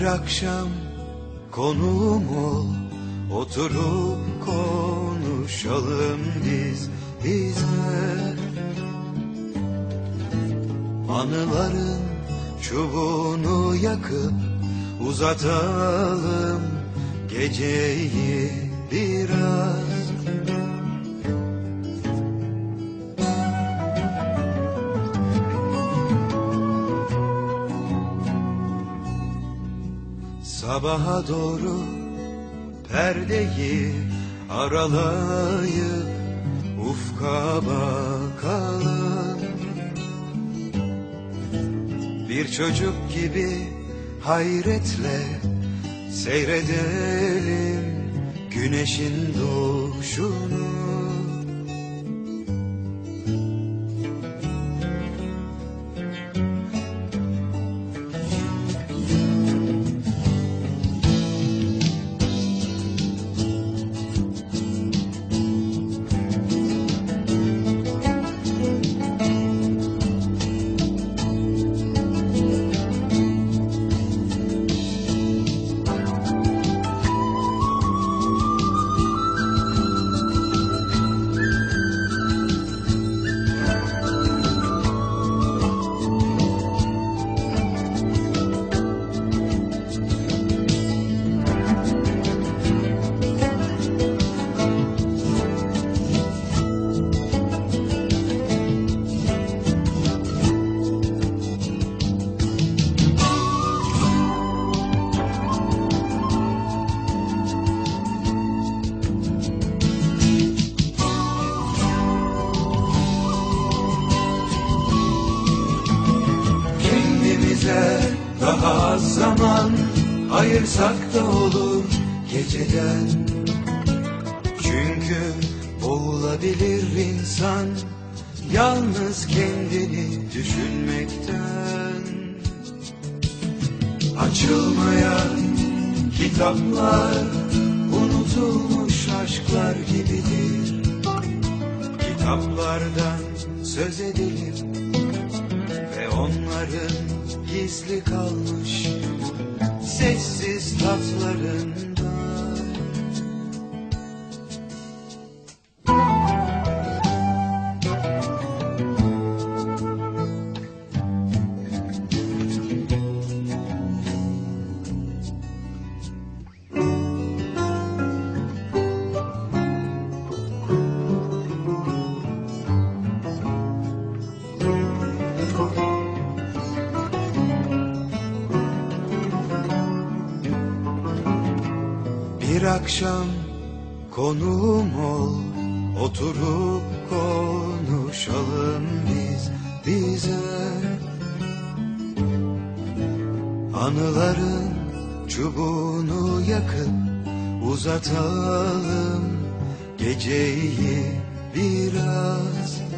Bir akşam konuğum ol Oturup konuşalım biz bize Anıların çubuğunu yakıp uzatalım geceyi biraz Sabaha doğru perdeyi aralayıp ufka bakalım. Bir çocuk gibi hayretle seyredelim güneşin doğuşunu az zaman ayırsak da olur geceden. Çünkü boğulabilir insan yalnız kendini düşünmekten. Açılmayan kitaplar unutulmuş aşklar gibidir. Kitaplardan söz edelim ve onların gizli kalmış sessiz tatlarında Bir akşam konuğum ol Oturup konuşalım biz bize. Anıların çubuğunu yakıp uzatalım Geceyi biraz